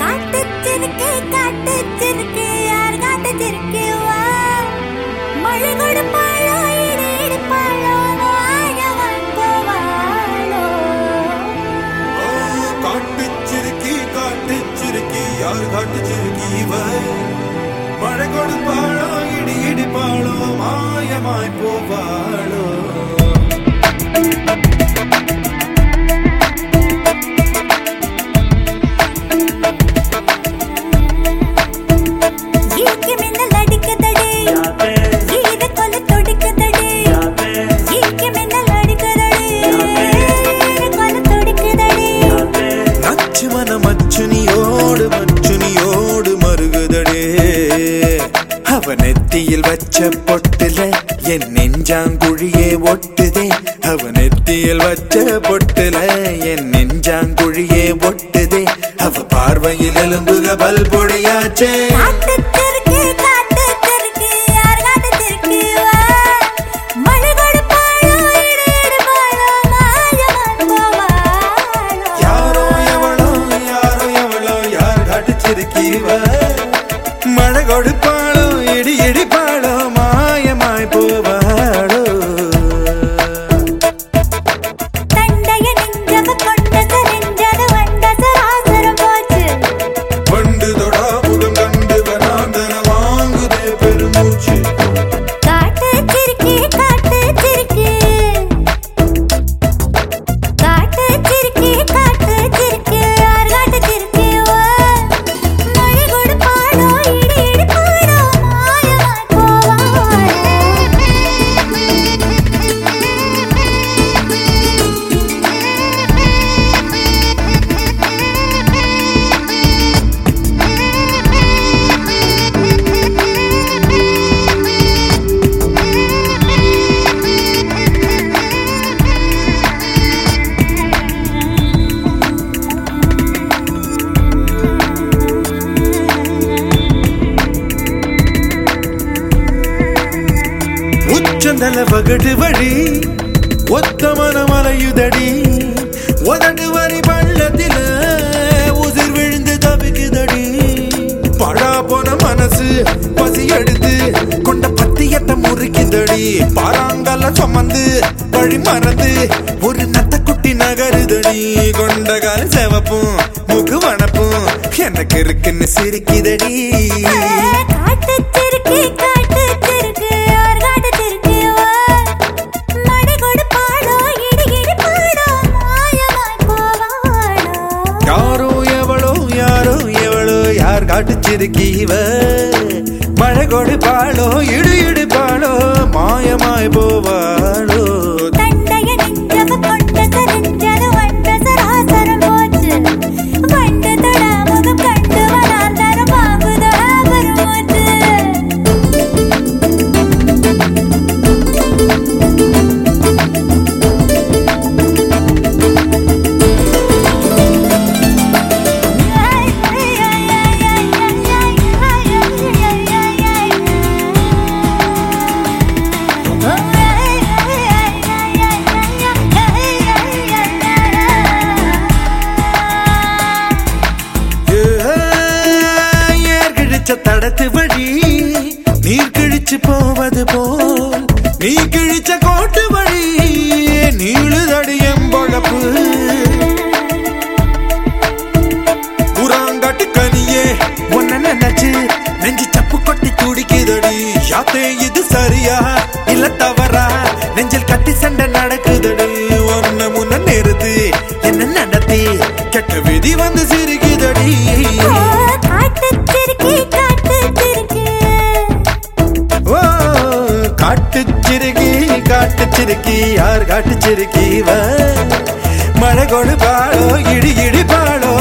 காட்டுச்சிருக்கு காட்டுச்சிருக்கு யார் காட்டுச்சிருக்கு வா மழை கொடுப்பா காட்டுச்சிருக்கி யார் காட்டுச்சிருக்கி மழை கொடுப்பாளோ இடி இடிப்பாளோ மாயமாய் போவாளோ. அவ நெத்தியில் வச்ச பொட்டுல என் நெஞ்சாங்குழியே ஒட்டுதே. அவ நெத்தியில் வச்ச பொட்டுல என் நெஞ்சாங்குழியே ஒட்டுதே. அவ பார்வையில் எலும்புக பல் உச்சந்தல வகடு வழி ஒத்த மனம் அலையுதடி. உதடு வரி பள்ளத்தில உதிர் விழுந்து தவிக்குதடி. பழா போன மனசு பசி எடுத்து கொண்ட பத்தியத்தை முறுக்குதடி. பாறாங்கல்ல சுமந்து வழி மறந்து ஒரு நத்த குட்டி நகருதடி. கொண்ட கால செவப்பும் முகு வனப்பும் எனக்கு இருக்குன்னு சிரிக்குதடி. யார் காட்டுச்சிருக்கீவ? மழை கொடுப்பாளோ இடு இடுப்பாளோ மாயமாய் போவா. கிழிச்ச தடத்து வழி நீர் கிழிச்சு போவது போல். நீ கிழிச்ச கோட்டு வழி நீளுதடி எம்பொழப்பு. புறாங்காட்டு கனியே உன்ன நினைச்சு நெஞ்சு சப்பு கொட்டி துடிக்குதடி. யாத்தே இது சரியா? காட்டுச்சிருக்கி காட்டுச்சிருக்கி யார் காட்டுச்சிருக்கி வ மழை கொடுப்பாளோ இடி இடி இடிப்பாளோ